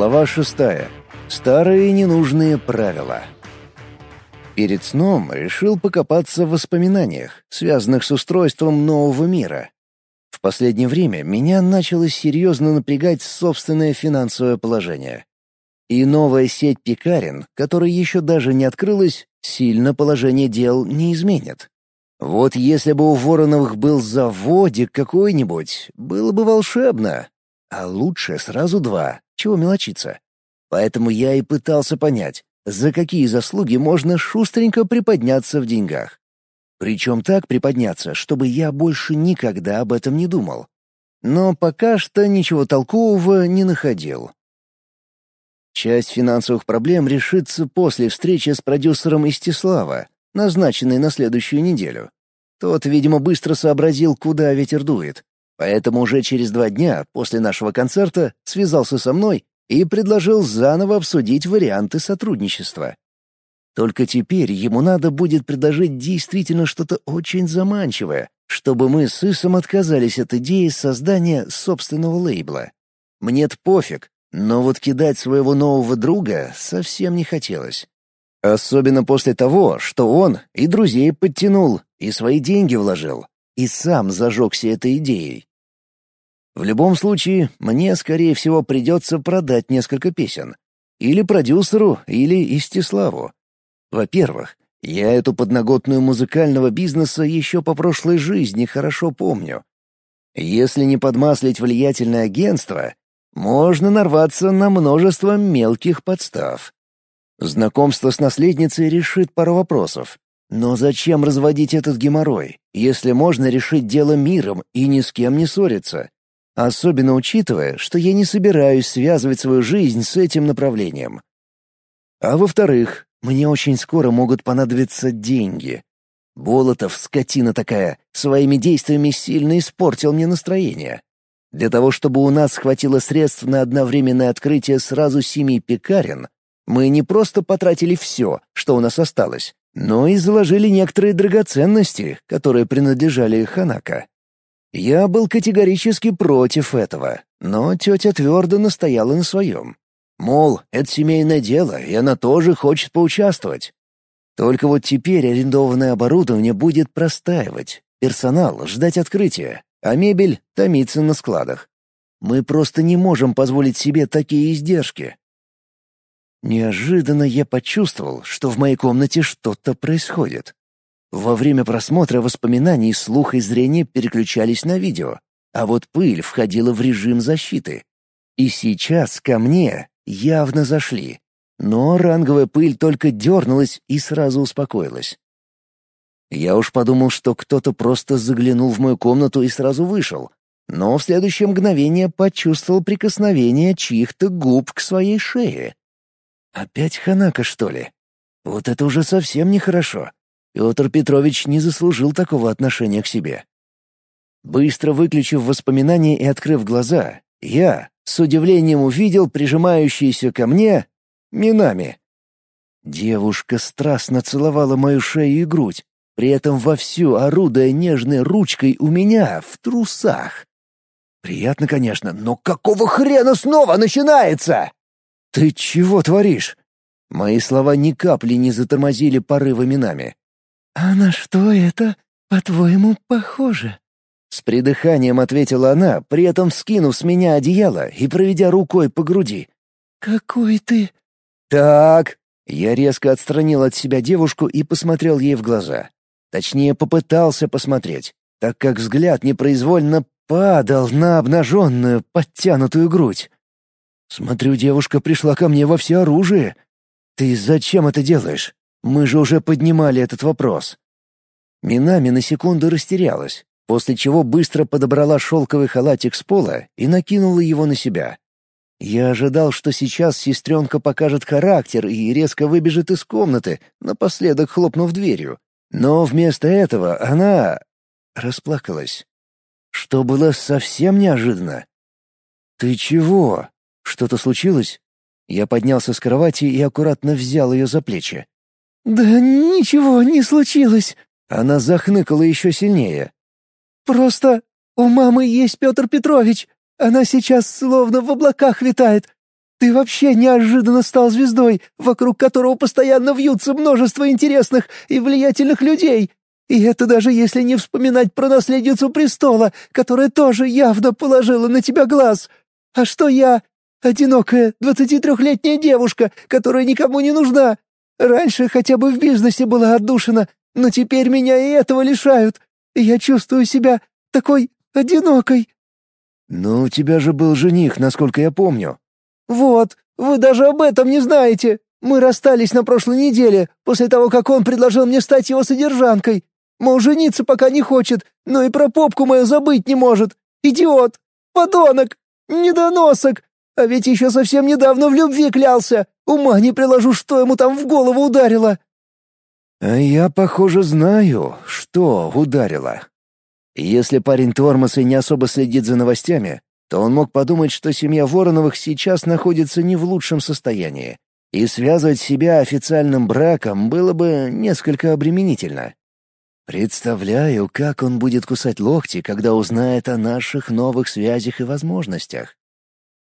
Глава шестая. Старые ненужные правила. Перед сном решил покопаться в воспоминаниях, связанных с устройством нового мира. В последнее время меня начало серьезно напрягать собственное финансовое положение. И новая сеть пекарен, которая еще даже не открылась, сильно положение дел не изменит. Вот если бы у Вороновых был заводик какой-нибудь, было бы волшебно. А лучше сразу два, чего мелочиться. Поэтому я и пытался понять, за какие заслуги можно шустренько приподняться в деньгах. Причем так приподняться, чтобы я больше никогда об этом не думал. Но пока что ничего толкового не находил. Часть финансовых проблем решится после встречи с продюсером Истислава, назначенной на следующую неделю. Тот, видимо, быстро сообразил, куда ветер дует, Поэтому уже через два дня после нашего концерта связался со мной и предложил заново обсудить варианты сотрудничества. Только теперь ему надо будет предложить действительно что-то очень заманчивое, чтобы мы с Исом отказались от идеи создания собственного лейбла. Мне-то пофиг, но вот кидать своего нового друга совсем не хотелось. Особенно после того, что он и друзей подтянул, и свои деньги вложил, и сам зажегся этой идеей. В любом случае, мне, скорее всего, придется продать несколько песен. Или продюсеру, или Истиславу. Во-первых, я эту подноготную музыкального бизнеса еще по прошлой жизни хорошо помню. Если не подмаслить влиятельное агентство, можно нарваться на множество мелких подстав. Знакомство с наследницей решит пару вопросов. Но зачем разводить этот геморрой, если можно решить дело миром и ни с кем не ссориться? Особенно учитывая, что я не собираюсь связывать свою жизнь с этим направлением. А во-вторых, мне очень скоро могут понадобиться деньги. Болотов, скотина такая, своими действиями сильно испортил мне настроение. Для того, чтобы у нас хватило средств на одновременное открытие сразу семи пекарен, мы не просто потратили все, что у нас осталось, но и заложили некоторые драгоценности, которые принадлежали Ханака. Я был категорически против этого, но тетя твердо настояла на своем. Мол, это семейное дело, и она тоже хочет поучаствовать. Только вот теперь арендованное оборудование будет простаивать, персонал ждать открытия, а мебель томиться на складах. Мы просто не можем позволить себе такие издержки. Неожиданно я почувствовал, что в моей комнате что-то происходит. Во время просмотра воспоминаний слух и зрение переключались на видео, а вот пыль входила в режим защиты. И сейчас ко мне явно зашли. Но ранговая пыль только дернулась и сразу успокоилась. Я уж подумал, что кто-то просто заглянул в мою комнату и сразу вышел, но в следующее мгновение почувствовал прикосновение чьих-то губ к своей шее. Опять Ханака, что ли? Вот это уже совсем нехорошо. Петр Петрович не заслужил такого отношения к себе. Быстро выключив воспоминания и открыв глаза, я с удивлением увидел прижимающиеся ко мне Минами. Девушка страстно целовала мою шею и грудь, при этом вовсю орудуя нежной ручкой у меня в трусах. Приятно, конечно, но какого хрена снова начинается? Ты чего творишь? Мои слова ни капли не затормозили порывы Минами. «А на что это, по-твоему, похоже?» С придыханием ответила она, при этом скинув с меня одеяло и проведя рукой по груди. «Какой ты...» «Так...» Я резко отстранил от себя девушку и посмотрел ей в глаза. Точнее, попытался посмотреть, так как взгляд непроизвольно падал на обнаженную, подтянутую грудь. Смотрю, девушка пришла ко мне во всеоружие. «Ты зачем это делаешь?» Мы же уже поднимали этот вопрос. Минами на секунду растерялась, после чего быстро подобрала шелковый халатик с пола и накинула его на себя. Я ожидал, что сейчас сестренка покажет характер и резко выбежит из комнаты, напоследок хлопнув дверью. Но вместо этого она... расплакалась. Что было совсем неожиданно. «Ты чего? Что-то случилось?» Я поднялся с кровати и аккуратно взял ее за плечи. «Да ничего не случилось!» Она захныкала еще сильнее. «Просто у мамы есть Петр Петрович. Она сейчас словно в облаках витает. Ты вообще неожиданно стал звездой, вокруг которого постоянно вьются множество интересных и влиятельных людей. И это даже если не вспоминать про наследницу престола, которая тоже явно положила на тебя глаз. А что я? Одинокая, двадцати трехлетняя девушка, которая никому не нужна. Раньше хотя бы в бизнесе была отдушина, но теперь меня и этого лишают. Я чувствую себя такой одинокой». «Ну, у тебя же был жених, насколько я помню». «Вот, вы даже об этом не знаете. Мы расстались на прошлой неделе, после того, как он предложил мне стать его содержанкой. Мол, жениться пока не хочет, но и про попку мою забыть не может. Идиот! Подонок! Недоносок! А ведь еще совсем недавно в любви клялся. Ума не приложу, что ему там в голову ударило. А я, похоже, знаю, что ударило. Если парень тормоз и не особо следит за новостями, то он мог подумать, что семья Вороновых сейчас находится не в лучшем состоянии, и связывать себя официальным браком было бы несколько обременительно. Представляю, как он будет кусать локти, когда узнает о наших новых связях и возможностях.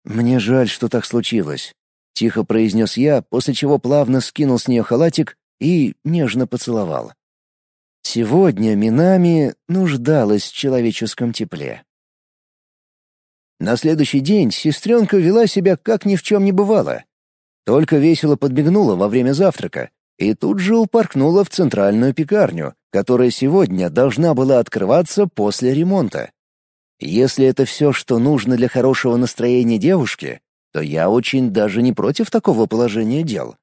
Мне жаль, что так случилось, — тихо произнес я, после чего плавно скинул с нее халатик и нежно поцеловал. Сегодня Минами нуждалась в человеческом тепле. На следующий день сестренка вела себя как ни в чем не бывало. Только весело подмигнула во время завтрака и тут же упоркнула в центральную пекарню, которая сегодня должна была открываться после ремонта. Если это все, что нужно для хорошего настроения девушки, то я очень даже не против такого положения дел.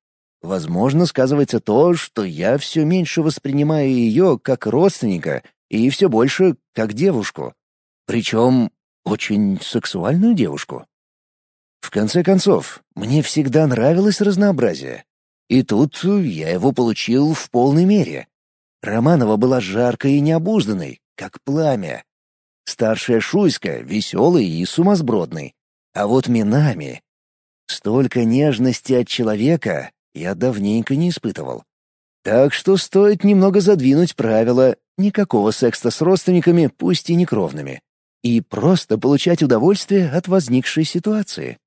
Возможно, сказывается то, что я все меньше воспринимаю ее как родственника и все больше как девушку. Причем очень сексуальную девушку. В конце концов, мне всегда нравилось разнообразие. И тут я его получил в полной мере. Романова была жаркой и необузданной, как пламя. Старшая Шуйска — веселой и сумасбродной. А вот Минами... Столько нежности от человека, я давненько не испытывал. Так что стоит немного задвинуть правила никакого секса с родственниками, пусть и не кровными, и просто получать удовольствие от возникшей ситуации.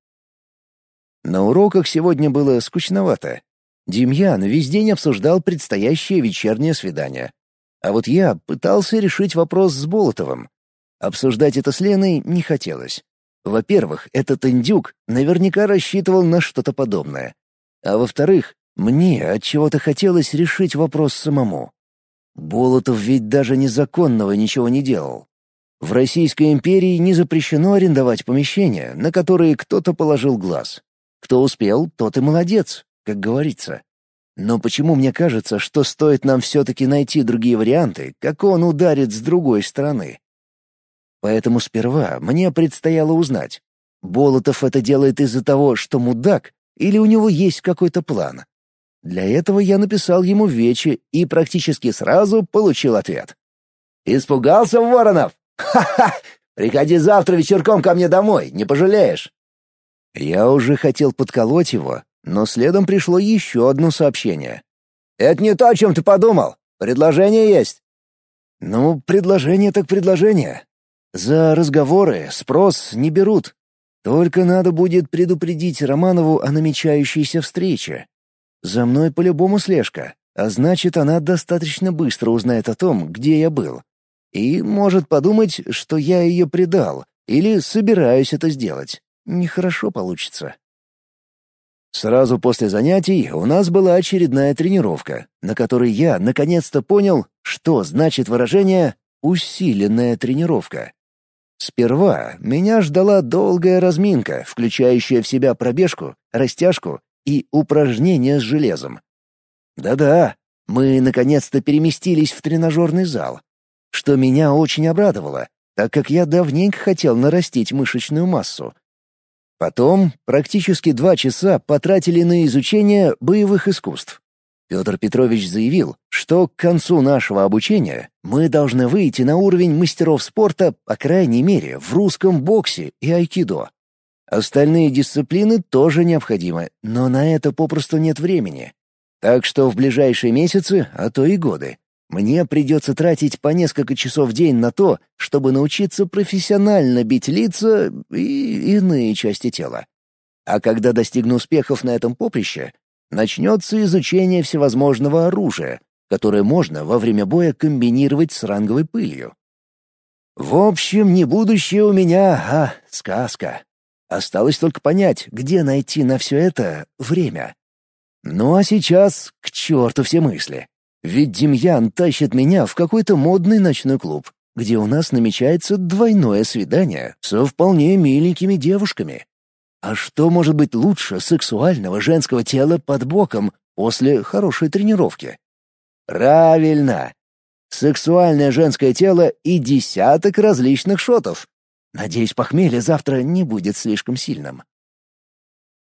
На уроках сегодня было скучновато. Демьян весь день обсуждал предстоящее вечернее свидание. А вот я пытался решить вопрос с Болотовым. Обсуждать это с Леной не хотелось. Во-первых, этот индюк наверняка рассчитывал на что-то подобное. А во-вторых, мне от чего-то хотелось решить вопрос самому. Болотов ведь даже незаконного ничего не делал. В Российской империи не запрещено арендовать помещения, на которые кто-то положил глаз. Кто успел, тот и молодец, как говорится. Но почему мне кажется, что стоит нам все-таки найти другие варианты, как он ударит с другой стороны? Поэтому сперва мне предстояло узнать, Болотов это делает из-за того, что мудак, или у него есть какой-то план? Для этого я написал ему вечи и практически сразу получил ответ. «Испугался, Воронов? Ха-ха! Приходи завтра вечерком ко мне домой, не пожалеешь!» Я уже хотел подколоть его, но следом пришло еще одно сообщение. «Это не то, о чем ты подумал. Предложение есть». «Ну, предложение так предложение. За разговоры спрос не берут, только надо будет предупредить Романову о намечающейся встрече. За мной по-любому слежка, а значит, она достаточно быстро узнает о том, где я был. И может подумать, что я ее предал, или собираюсь это сделать. Нехорошо получится. Сразу после занятий у нас была очередная тренировка, на которой я наконец-то понял, что значит выражение «усиленная тренировка». Сперва меня ждала долгая разминка, включающая в себя пробежку, растяжку и упражнения с железом. Да-да, мы наконец-то переместились в тренажерный зал, что меня очень обрадовало, так как я давненько хотел нарастить мышечную массу. Потом практически два часа потратили на изучение боевых искусств. Петр Петрович заявил, что к концу нашего обучения мы должны выйти на уровень мастеров спорта, по крайней мере, в русском боксе и айкидо. Остальные дисциплины тоже необходимы, но на это попросту нет времени. Так что в ближайшие месяцы, а то и годы, мне придется тратить по несколько часов в день на то, чтобы научиться профессионально бить лица и иные части тела. А когда достигну успехов на этом поприще, начнется изучение всевозможного оружия, которое можно во время боя комбинировать с ранговой пылью. В общем, не будущее у меня, а сказка. Осталось только понять, где найти на все это время. Ну а сейчас к черту все мысли. Ведь Демьян тащит меня в какой-то модный ночной клуб, где у нас намечается двойное свидание со вполне миленькими девушками. А что может быть лучше сексуального женского тела под боком после хорошей тренировки? Правильно. Сексуальное женское тело и десяток различных шотов. Надеюсь, похмелье завтра не будет слишком сильным.